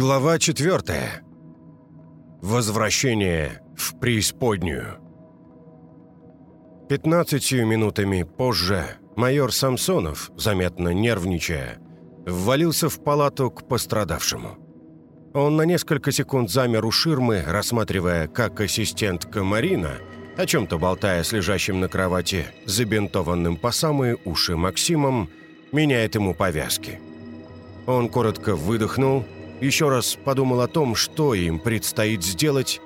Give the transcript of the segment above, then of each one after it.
Глава четвертая. Возвращение в преисподнюю. Пятнадцатью минутами позже майор Самсонов, заметно нервничая, ввалился в палату к пострадавшему. Он на несколько секунд замер у ширмы, рассматривая, как ассистентка Марина, о чем-то болтая с лежащим на кровати забинтованным по самые уши Максимом, меняет ему повязки. Он коротко выдохнул – еще раз подумал о том, что им предстоит сделать,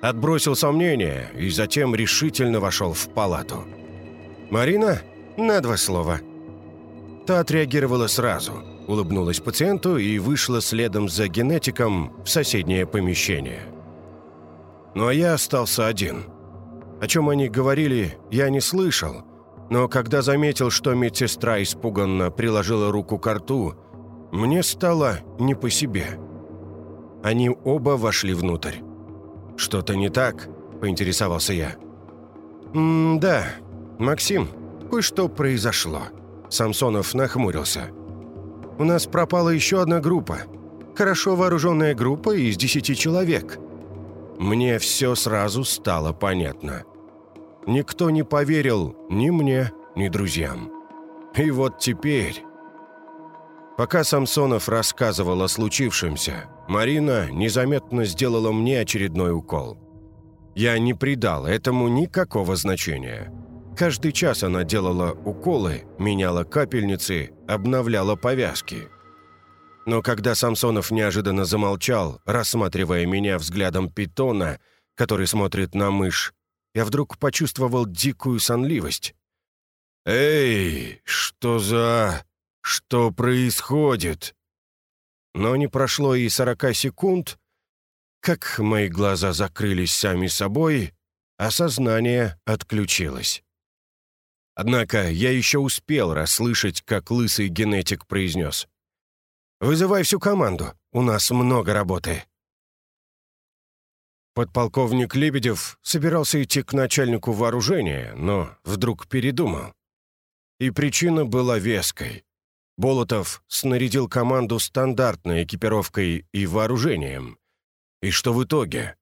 отбросил сомнения и затем решительно вошел в палату. «Марина, на два слова». Та отреагировала сразу, улыбнулась пациенту и вышла следом за генетиком в соседнее помещение. Ну а я остался один. О чем они говорили, я не слышал, но когда заметил, что медсестра испуганно приложила руку к рту, мне стало не по себе. Они оба вошли внутрь. «Что-то не так?» – поинтересовался я. «М-да, Максим, кое-что произошло». Самсонов нахмурился. «У нас пропала еще одна группа. Хорошо вооруженная группа из десяти человек». Мне все сразу стало понятно. Никто не поверил ни мне, ни друзьям. И вот теперь Пока Самсонов рассказывал о случившемся, Марина незаметно сделала мне очередной укол. Я не придал этому никакого значения. Каждый час она делала уколы, меняла капельницы, обновляла повязки. Но когда Самсонов неожиданно замолчал, рассматривая меня взглядом питона, который смотрит на мышь, я вдруг почувствовал дикую сонливость. «Эй, что за...» Что происходит? Но не прошло и сорока секунд, как мои глаза закрылись сами собой, а сознание отключилось. Однако я еще успел расслышать, как лысый генетик произнес. «Вызывай всю команду, у нас много работы». Подполковник Лебедев собирался идти к начальнику вооружения, но вдруг передумал. И причина была веской. Болотов снарядил команду стандартной экипировкой и вооружением. И что в итоге?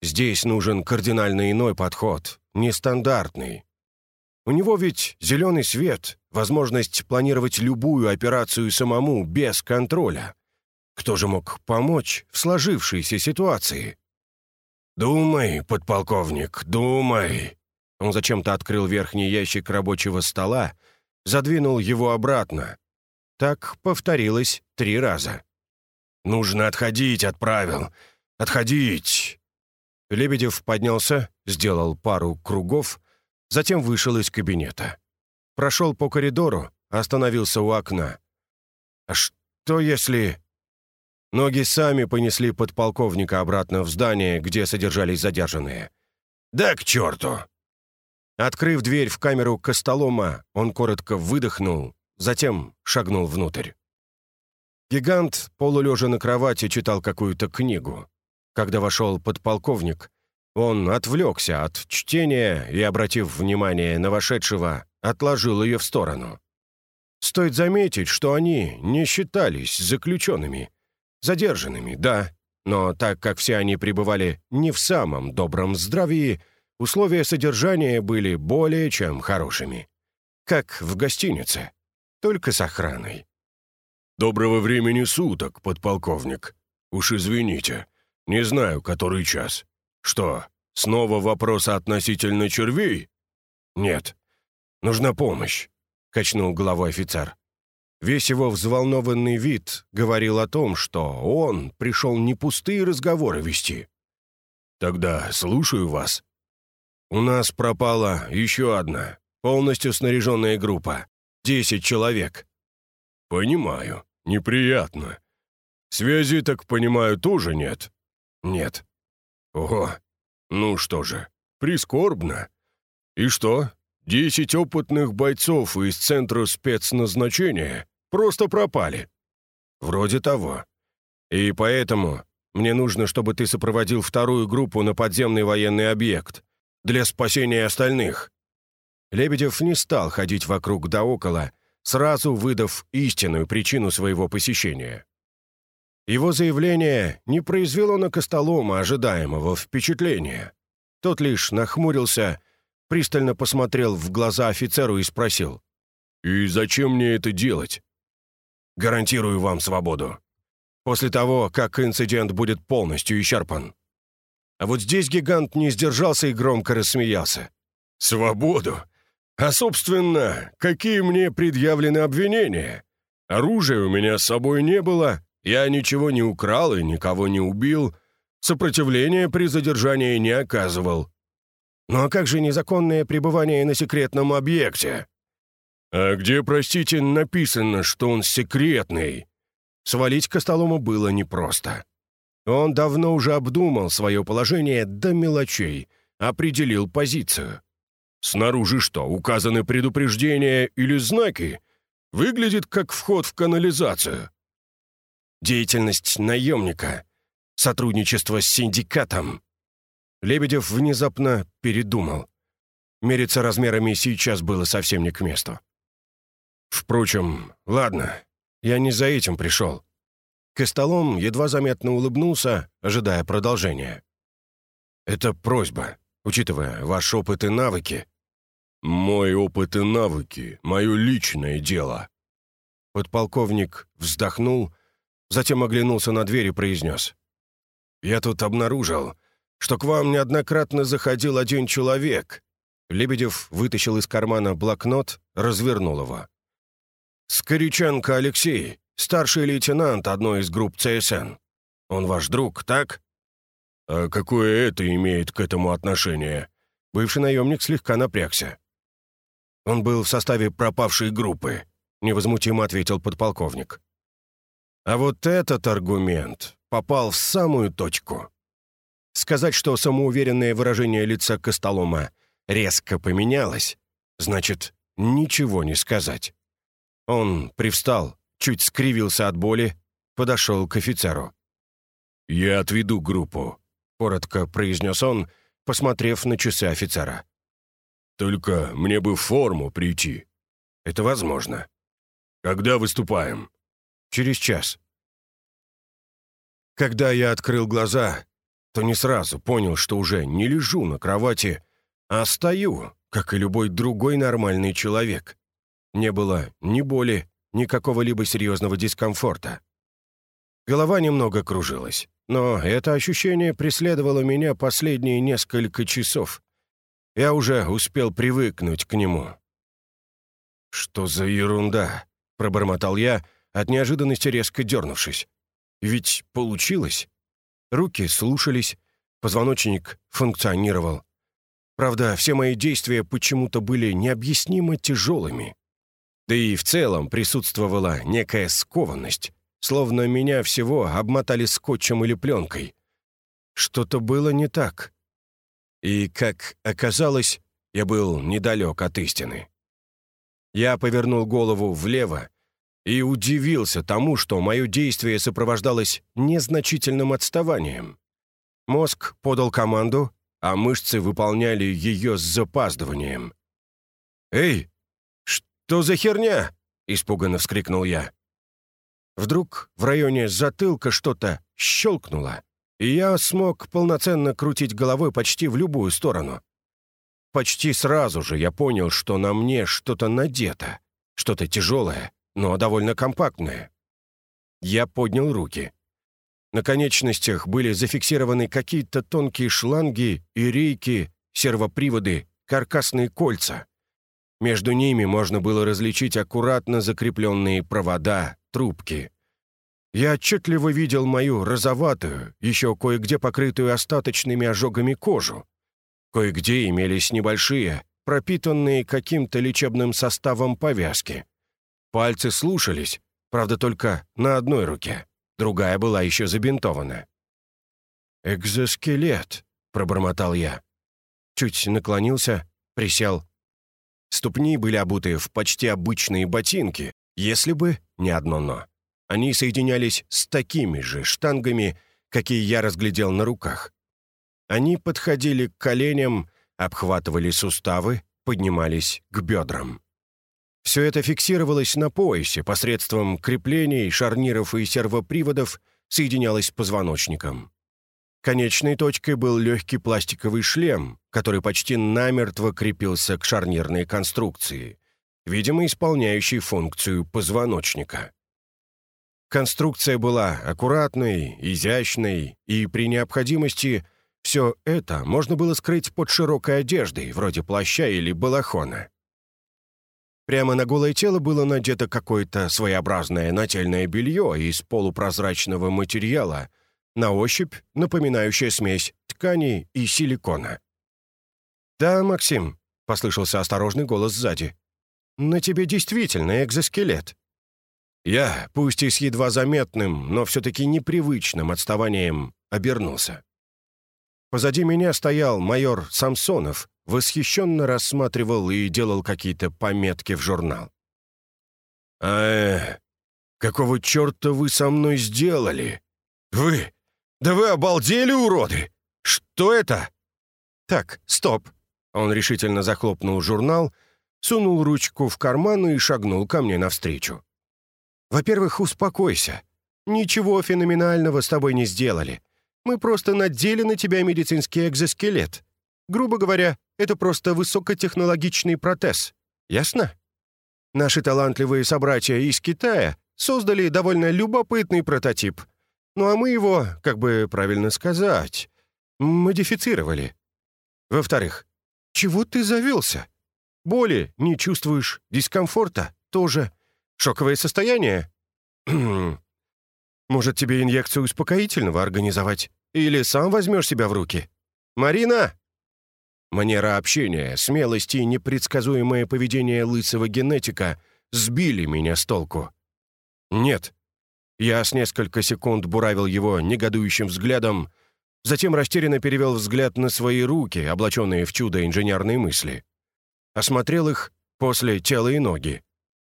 Здесь нужен кардинально иной подход, нестандартный. У него ведь зеленый свет, возможность планировать любую операцию самому без контроля. Кто же мог помочь в сложившейся ситуации? «Думай, подполковник, думай!» Он зачем-то открыл верхний ящик рабочего стола, задвинул его обратно, так повторилось три раза. «Нужно отходить от правил! Отходить!» Лебедев поднялся, сделал пару кругов, затем вышел из кабинета. Прошел по коридору, остановился у окна. «А что если...» Ноги сами понесли подполковника обратно в здание, где содержались задержанные. «Да к черту!» Открыв дверь в камеру Костолома, он коротко выдохнул затем шагнул внутрь. Гигант, полулежа на кровати, читал какую-то книгу. Когда вошел подполковник, он отвлекся от чтения и, обратив внимание на вошедшего, отложил ее в сторону. Стоит заметить, что они не считались заключенными. Задержанными, да, но так как все они пребывали не в самом добром здравии, условия содержания были более чем хорошими. Как в гостинице только с охраной. «Доброго времени суток, подполковник. Уж извините, не знаю, который час. Что, снова вопросы относительно червей?» «Нет. Нужна помощь», — качнул головой офицер. Весь его взволнованный вид говорил о том, что он пришел не пустые разговоры вести. «Тогда слушаю вас. У нас пропала еще одна, полностью снаряженная группа. Десять человек». «Понимаю. Неприятно. Связи, так понимаю, тоже нет?» «Нет». «Ого. Ну что же, прискорбно. И что, десять опытных бойцов из Центра спецназначения просто пропали?» «Вроде того. И поэтому мне нужно, чтобы ты сопроводил вторую группу на подземный военный объект для спасения остальных. Лебедев не стал ходить вокруг да около, сразу выдав истинную причину своего посещения. Его заявление не произвело на Костолома ожидаемого впечатления. Тот лишь нахмурился, пристально посмотрел в глаза офицеру и спросил. «И зачем мне это делать?» «Гарантирую вам свободу. После того, как инцидент будет полностью исчерпан». А вот здесь гигант не сдержался и громко рассмеялся. «Свободу? А, собственно, какие мне предъявлены обвинения? Оружия у меня с собой не было, я ничего не украл и никого не убил, сопротивления при задержании не оказывал. Ну а как же незаконное пребывание на секретном объекте? А где, простите, написано, что он секретный? Свалить Костолому было непросто. Он давно уже обдумал свое положение до мелочей, определил позицию. Снаружи что, указаны предупреждения или знаки? Выглядит как вход в канализацию. Деятельность наемника. Сотрудничество с синдикатом. Лебедев внезапно передумал. Мериться размерами сейчас было совсем не к месту. Впрочем, ладно, я не за этим пришел. Костолом едва заметно улыбнулся, ожидая продолжения. «Это просьба, учитывая ваш опыт и навыки». «Мой опыт и навыки — мое личное дело». Подполковник вздохнул, затем оглянулся на дверь и произнес. «Я тут обнаружил, что к вам неоднократно заходил один человек». Лебедев вытащил из кармана блокнот, развернул его. «Скориченко Алексей, Старший лейтенант одной из групп ЦСН. Он ваш друг, так?» «А какое это имеет к этому отношение?» Бывший наемник слегка напрягся. «Он был в составе пропавшей группы», — невозмутимо ответил подполковник. «А вот этот аргумент попал в самую точку. Сказать, что самоуверенное выражение лица Костолома резко поменялось, значит, ничего не сказать. Он привстал, чуть скривился от боли, подошел к офицеру. «Я отведу группу», — коротко произнес он, посмотрев на часы офицера. «Только мне бы в форму прийти». «Это возможно». «Когда выступаем?» «Через час». Когда я открыл глаза, то не сразу понял, что уже не лежу на кровати, а стою, как и любой другой нормальный человек. Не было ни боли, ни какого-либо серьезного дискомфорта. Голова немного кружилась, но это ощущение преследовало меня последние несколько часов. Я уже успел привыкнуть к нему. «Что за ерунда?» — пробормотал я, от неожиданности резко дернувшись. «Ведь получилось. Руки слушались, позвоночник функционировал. Правда, все мои действия почему-то были необъяснимо тяжелыми. Да и в целом присутствовала некая скованность, словно меня всего обмотали скотчем или пленкой. Что-то было не так. И, как оказалось, я был недалек от истины. Я повернул голову влево и удивился тому, что мое действие сопровождалось незначительным отставанием. Мозг подал команду, а мышцы выполняли ее с запаздыванием. «Эй, «Что за херня?» — испуганно вскрикнул я. Вдруг в районе затылка что-то щелкнуло, и я смог полноценно крутить головой почти в любую сторону. Почти сразу же я понял, что на мне что-то надето, что-то тяжелое, но довольно компактное. Я поднял руки. На конечностях были зафиксированы какие-то тонкие шланги и рейки, сервоприводы, каркасные кольца. Между ними можно было различить аккуратно закрепленные провода, трубки. Я отчетливо видел мою розоватую, еще кое-где покрытую остаточными ожогами кожу. Кое-где имелись небольшие, пропитанные каким-то лечебным составом повязки. Пальцы слушались, правда, только на одной руке, другая была еще забинтована. «Экзоскелет», — пробормотал я. Чуть наклонился, присел, Ступни были обуты в почти обычные ботинки, если бы не одно «но». Они соединялись с такими же штангами, какие я разглядел на руках. Они подходили к коленям, обхватывали суставы, поднимались к бедрам. Все это фиксировалось на поясе посредством креплений, шарниров и сервоприводов, соединялась с позвоночником. Конечной точкой был легкий пластиковый шлем, который почти намертво крепился к шарнирной конструкции, видимо, исполняющей функцию позвоночника. Конструкция была аккуратной, изящной, и при необходимости все это можно было скрыть под широкой одеждой, вроде плаща или балахона. Прямо на голое тело было надето какое-то своеобразное нательное белье из полупрозрачного материала, на ощупь напоминающая смесь ткани и силикона. «Да, Максим», — послышался осторожный голос сзади, — «на тебе действительно экзоскелет». Я, пусть и с едва заметным, но все-таки непривычным отставанием, обернулся. Позади меня стоял майор Самсонов, восхищенно рассматривал и делал какие-то пометки в журнал. «А, э, какого черта вы со мной сделали? Вы? Да вы обалдели, уроды! Что это?» «Так, стоп!» Он решительно захлопнул журнал, сунул ручку в карман и шагнул ко мне навстречу. «Во-первых, успокойся. Ничего феноменального с тобой не сделали. Мы просто надели на тебя медицинский экзоскелет. Грубо говоря, это просто высокотехнологичный протез. Ясно? Наши талантливые собратья из Китая создали довольно любопытный прототип. Ну а мы его, как бы правильно сказать, модифицировали. Во-вторых, чего ты завелся? Боли не чувствуешь, дискомфорта тоже. Шоковое состояние? Может, тебе инъекцию успокоительного организовать? Или сам возьмешь себя в руки? Марина!» Манера общения, смелость и непредсказуемое поведение лысого генетика сбили меня с толку. «Нет». Я с несколько секунд буравил его негодующим взглядом, затем растерянно перевел взгляд на свои руки, облаченные в чудо инженерной мысли. Осмотрел их после тела и ноги.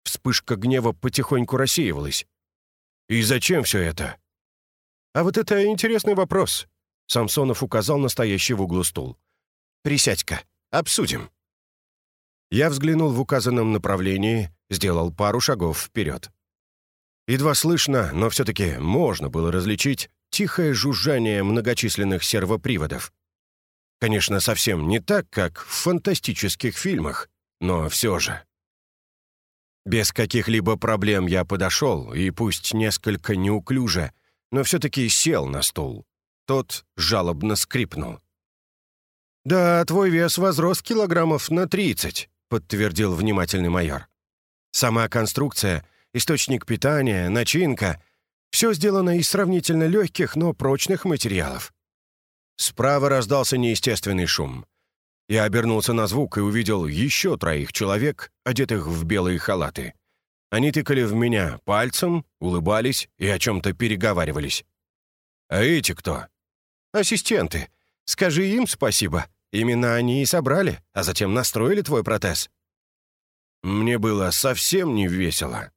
Вспышка гнева потихоньку рассеивалась. «И зачем все это?» «А вот это интересный вопрос», — Самсонов указал настоящий в углу стул. «Присядь-ка, обсудим». Я взглянул в указанном направлении, сделал пару шагов вперед. Едва слышно, но все-таки можно было различить тихое жужжание многочисленных сервоприводов. Конечно, совсем не так, как в фантастических фильмах, но все же. Без каких-либо проблем я подошел, и пусть несколько неуклюже, но все-таки сел на стул. Тот жалобно скрипнул. «Да, твой вес возрос килограммов на 30», — подтвердил внимательный майор. «Сама конструкция, источник питания, начинка — все сделано из сравнительно легких, но прочных материалов». Справа раздался неестественный шум. Я обернулся на звук и увидел еще троих человек, одетых в белые халаты. Они тыкали в меня пальцем, улыбались и о чем-то переговаривались. «А эти кто?» «Ассистенты. Скажи им спасибо. Именно они и собрали, а затем настроили твой протез». Мне было совсем не весело.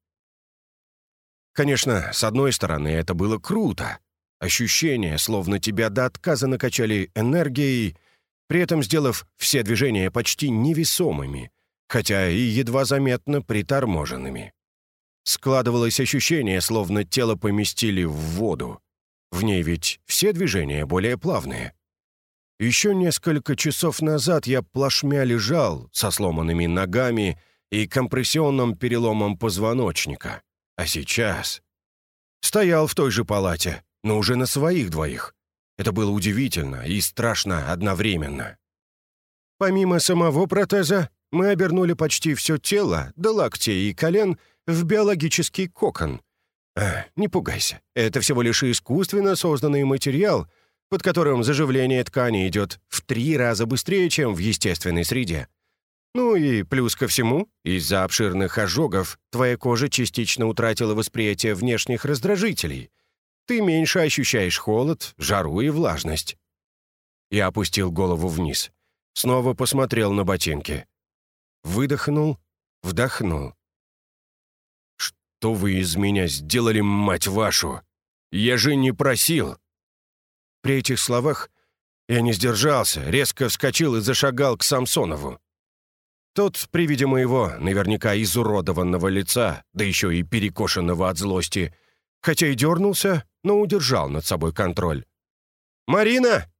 Конечно, с одной стороны, это было круто. Ощущение, словно тебя до отказа накачали энергией, при этом сделав все движения почти невесомыми, хотя и едва заметно приторможенными. Складывалось ощущение, словно тело поместили в воду. В ней ведь все движения более плавные. Еще несколько часов назад я плашмя лежал со сломанными ногами и компрессионным переломом позвоночника. А сейчас... Стоял в той же палате, но уже на своих двоих. Это было удивительно и страшно одновременно. Помимо самого протеза, мы обернули почти все тело, до локтей и колен, в биологический кокон. А, не пугайся, это всего лишь искусственно созданный материал, под которым заживление ткани идет в три раза быстрее, чем в естественной среде. Ну и плюс ко всему, из-за обширных ожогов твоя кожа частично утратила восприятие внешних раздражителей — ты меньше ощущаешь холод, жару и влажность». Я опустил голову вниз. Снова посмотрел на ботинки. Выдохнул, вдохнул. «Что вы из меня сделали, мать вашу? Я же не просил!» При этих словах я не сдержался, резко вскочил и зашагал к Самсонову. Тот, при виде моего, наверняка изуродованного лица, да еще и перекошенного от злости, хотя и дернулся, но удержал над собой контроль. «Марина!»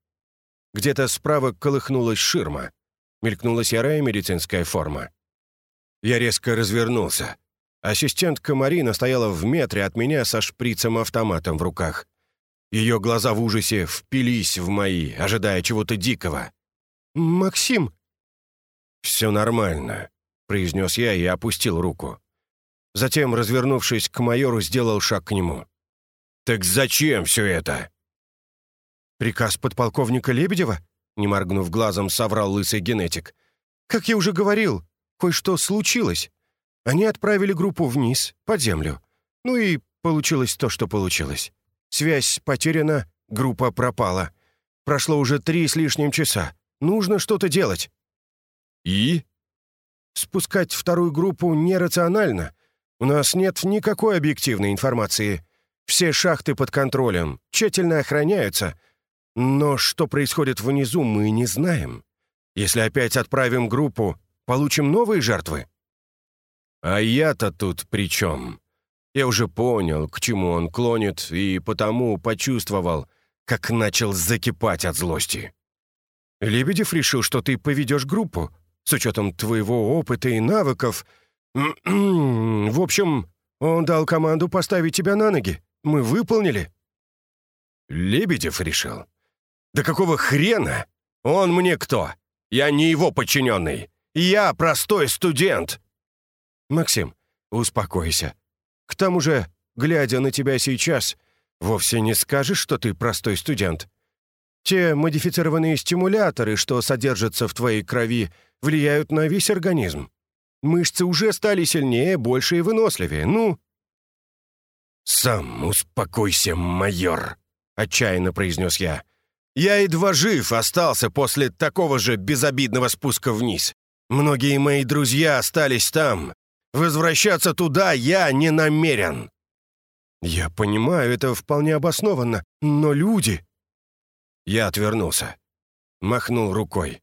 Где-то справа колыхнулась ширма. Мелькнула серая медицинская форма. Я резко развернулся. Ассистентка Марина стояла в метре от меня со шприцем-автоматом в руках. Ее глаза в ужасе впились в мои, ожидая чего-то дикого. «Максим!» «Все нормально», — произнес я и опустил руку. Затем, развернувшись к майору, сделал шаг к нему. «Так зачем все это?» «Приказ подполковника Лебедева?» Не моргнув глазом, соврал лысый генетик. «Как я уже говорил, кое-что случилось. Они отправили группу вниз, под землю. Ну и получилось то, что получилось. Связь потеряна, группа пропала. Прошло уже три с лишним часа. Нужно что-то делать». «И?» «Спускать вторую группу нерационально. У нас нет никакой объективной информации. Все шахты под контролем, тщательно охраняются. Но что происходит внизу, мы не знаем. Если опять отправим группу, получим новые жертвы». «А я-то тут при чем?» Я уже понял, к чему он клонит, и потому почувствовал, как начал закипать от злости. «Лебедев решил, что ты поведешь группу, с учетом твоего опыта и навыков. В общем, он дал команду поставить тебя на ноги. Мы выполнили». «Лебедев решил? Да какого хрена? Он мне кто? Я не его подчиненный. Я простой студент». «Максим, успокойся. К тому же, глядя на тебя сейчас, вовсе не скажешь, что ты простой студент. Те модифицированные стимуляторы, что содержатся в твоей крови, влияют на весь организм. Мышцы уже стали сильнее, больше и выносливее. Ну...» «Сам успокойся, майор», — отчаянно произнес я. «Я едва жив остался после такого же безобидного спуска вниз. Многие мои друзья остались там. Возвращаться туда я не намерен». «Я понимаю, это вполне обоснованно, но люди...» Я отвернулся. Махнул рукой.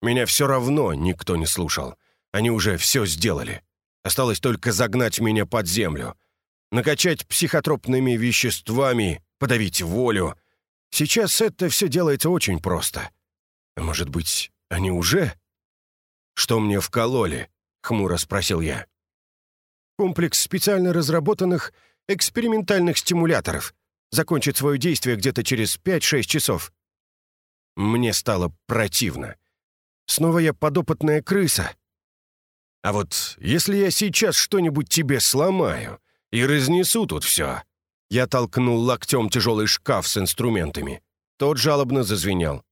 Меня все равно никто не слушал. Они уже все сделали. Осталось только загнать меня под землю. Накачать психотропными веществами, подавить волю. Сейчас это все делается очень просто. А может быть, они уже? «Что мне вкололи?» — хмуро спросил я. «Комплекс специально разработанных экспериментальных стимуляторов. Закончит свое действие где-то через 5-6 часов. Мне стало противно. Снова я подопытная крыса. А вот если я сейчас что-нибудь тебе сломаю и разнесу тут все... Я толкнул локтем тяжелый шкаф с инструментами. Тот жалобно зазвенел.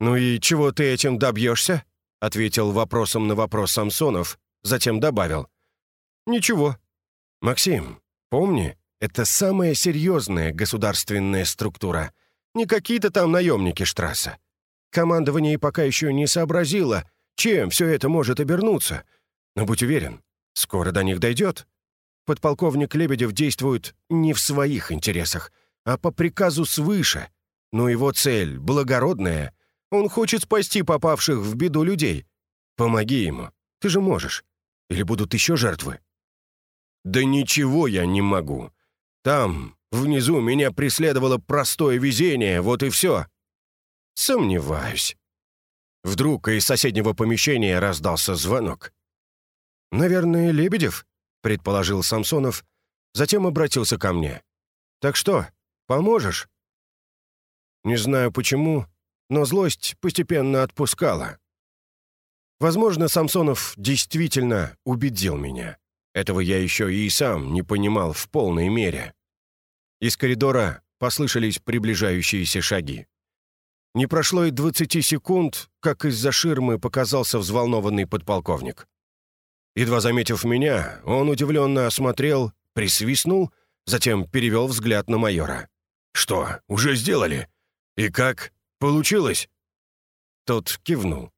«Ну и чего ты этим добьешься?» — ответил вопросом на вопрос Самсонов, затем добавил. «Ничего. Максим, помни, это самая серьезная государственная структура — не какие-то там наемники Штрасса. Командование пока еще не сообразило, чем все это может обернуться. Но будь уверен, скоро до них дойдет. Подполковник Лебедев действует не в своих интересах, а по приказу свыше. Но его цель благородная. Он хочет спасти попавших в беду людей. Помоги ему. Ты же можешь. Или будут еще жертвы? Да ничего я не могу. Там, Внизу меня преследовало простое везение, вот и все. Сомневаюсь. Вдруг из соседнего помещения раздался звонок. «Наверное, Лебедев?» — предположил Самсонов, затем обратился ко мне. «Так что, поможешь?» Не знаю почему, но злость постепенно отпускала. Возможно, Самсонов действительно убедил меня. Этого я еще и сам не понимал в полной мере. Из коридора послышались приближающиеся шаги. Не прошло и двадцати секунд, как из-за ширмы показался взволнованный подполковник. Едва заметив меня, он удивленно осмотрел, присвистнул, затем перевел взгляд на майора. «Что, уже сделали? И как? Получилось?» Тот кивнул.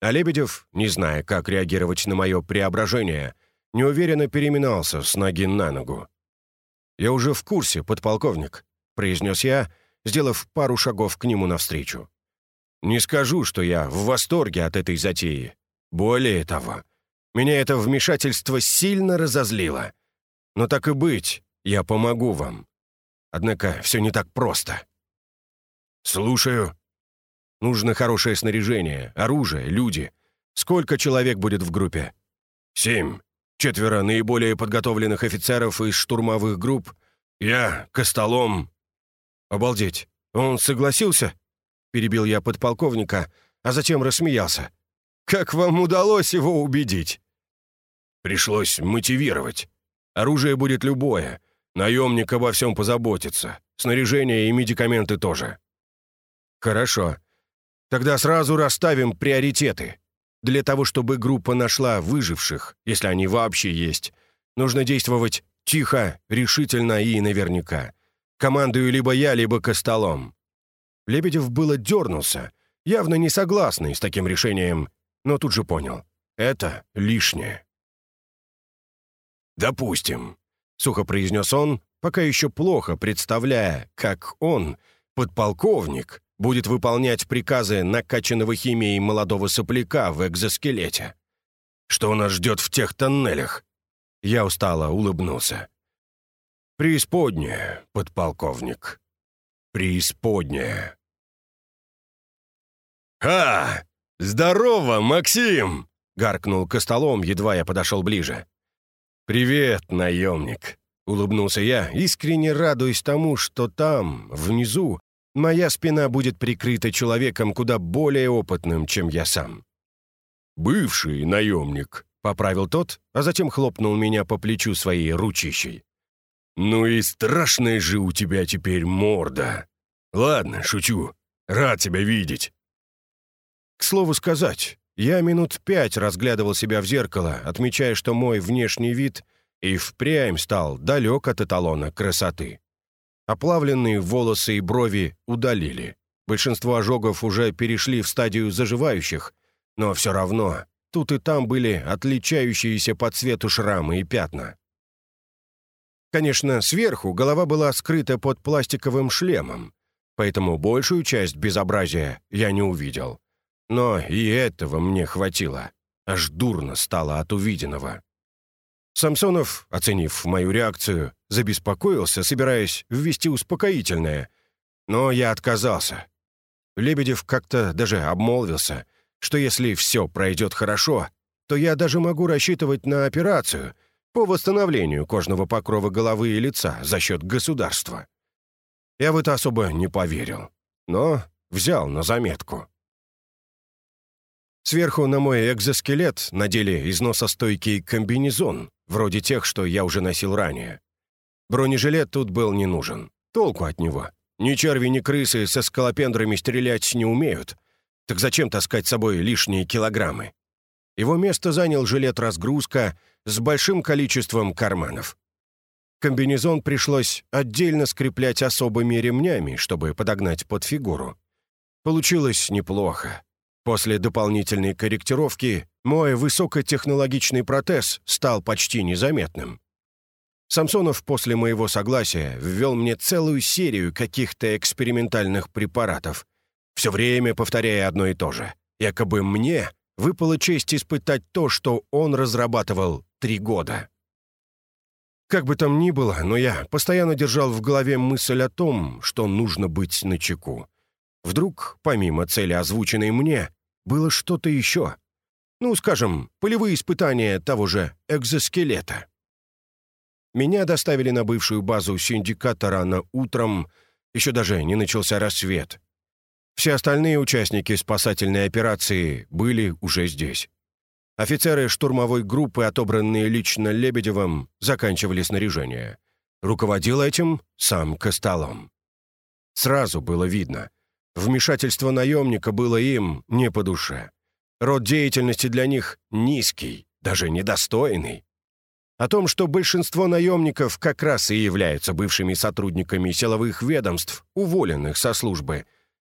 А Лебедев, не зная, как реагировать на мое преображение, неуверенно переминался с ноги на ногу. «Я уже в курсе, подполковник», — произнес я, сделав пару шагов к нему навстречу. «Не скажу, что я в восторге от этой затеи. Более того, меня это вмешательство сильно разозлило. Но так и быть, я помогу вам. Однако все не так просто». «Слушаю». «Нужно хорошее снаряжение, оружие, люди. Сколько человек будет в группе?» «Семь. Четверо наиболее подготовленных офицеров из штурмовых групп. Я, Костолом». «Обалдеть. Он согласился?» Перебил я подполковника, а затем рассмеялся. «Как вам удалось его убедить?» «Пришлось мотивировать. Оружие будет любое. Наемник обо всем позаботится. Снаряжение и медикаменты тоже». «Хорошо. Тогда сразу расставим приоритеты. Для того, чтобы группа нашла выживших, если они вообще есть, нужно действовать тихо, решительно и наверняка. Командую либо я, либо Костолом». Лебедев было дернулся, явно не согласный с таким решением, но тут же понял — это лишнее. «Допустим», — сухо произнес он, пока еще плохо представляя, как он, подполковник, будет выполнять приказы накачанного химией молодого сопляка в экзоскелете. Что нас ждет в тех тоннелях? Я устало улыбнулся. Преисподняя, подполковник. Преисподняя. «А, здорово, Максим!» — гаркнул Костолом, едва я подошел ближе. «Привет, наемник!» — улыбнулся я, искренне радуясь тому, что там, внизу, моя спина будет прикрыта человеком куда более опытным, чем я сам. «Бывший наемник», — поправил тот, а затем хлопнул меня по плечу своей ручищей. «Ну и страшная же у тебя теперь морда. Ладно, шучу. Рад тебя видеть». К слову сказать, я минут пять разглядывал себя в зеркало, отмечая, что мой внешний вид и впрямь стал далек от эталона красоты. Оплавленные волосы и брови удалили. Большинство ожогов уже перешли в стадию заживающих, но все равно тут и там были отличающиеся по цвету шрамы и пятна. Конечно, сверху голова была скрыта под пластиковым шлемом, поэтому большую часть безобразия я не увидел. Но и этого мне хватило. Аж дурно стало от увиденного. Самсонов, оценив мою реакцию, забеспокоился, собираясь ввести успокоительное. Но я отказался. Лебедев как-то даже обмолвился, что если все пройдет хорошо, то я даже могу рассчитывать на операцию по восстановлению кожного покрова головы и лица за счет государства. Я в это особо не поверил, но взял на заметку. Сверху на мой экзоскелет надели износостойкий комбинезон, вроде тех, что я уже носил ранее. Бронежилет тут был не нужен. Толку от него. Ни черви, ни крысы со скалопендрами стрелять не умеют. Так зачем таскать с собой лишние килограммы? Его место занял жилет-разгрузка с большим количеством карманов. Комбинезон пришлось отдельно скреплять особыми ремнями, чтобы подогнать под фигуру. Получилось неплохо. После дополнительной корректировки мой высокотехнологичный протез стал почти незаметным. Самсонов после моего согласия ввел мне целую серию каких-то экспериментальных препаратов, все время повторяя одно и то же. Якобы мне выпала честь испытать то, что он разрабатывал три года. Как бы там ни было, но я постоянно держал в голове мысль о том, что нужно быть начеку. Вдруг, помимо цели, озвученной мне, было что-то еще. Ну, скажем, полевые испытания того же экзоскелета. Меня доставили на бывшую базу синдиката рано утром, еще даже не начался рассвет. Все остальные участники спасательной операции были уже здесь. Офицеры штурмовой группы, отобранные лично Лебедевым, заканчивали снаряжение. Руководил этим сам Костолом. Сразу было видно, Вмешательство наемника было им не по душе. Род деятельности для них низкий, даже недостойный. О том, что большинство наемников как раз и являются бывшими сотрудниками силовых ведомств, уволенных со службы,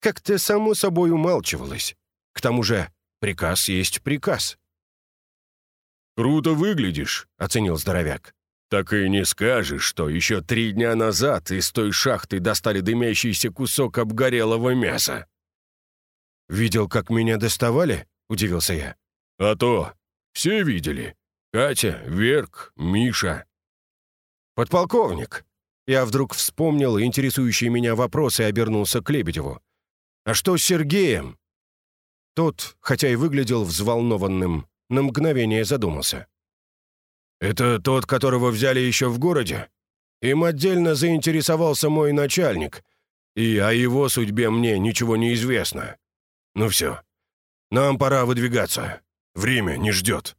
как-то само собой умалчивалось. К тому же приказ есть приказ. «Круто выглядишь», — оценил здоровяк. Так и не скажешь, что еще три дня назад из той шахты достали дымящийся кусок обгорелого мяса. «Видел, как меня доставали?» — удивился я. «А то! Все видели. Катя, Верк, Миша». «Подполковник, Я вдруг вспомнил интересующие меня вопросы и обернулся к Лебедеву. «А что с Сергеем?» Тот, хотя и выглядел взволнованным, на мгновение задумался. «Это тот, которого взяли еще в городе? Им отдельно заинтересовался мой начальник, и о его судьбе мне ничего не известно. Ну все, нам пора выдвигаться. Время не ждет».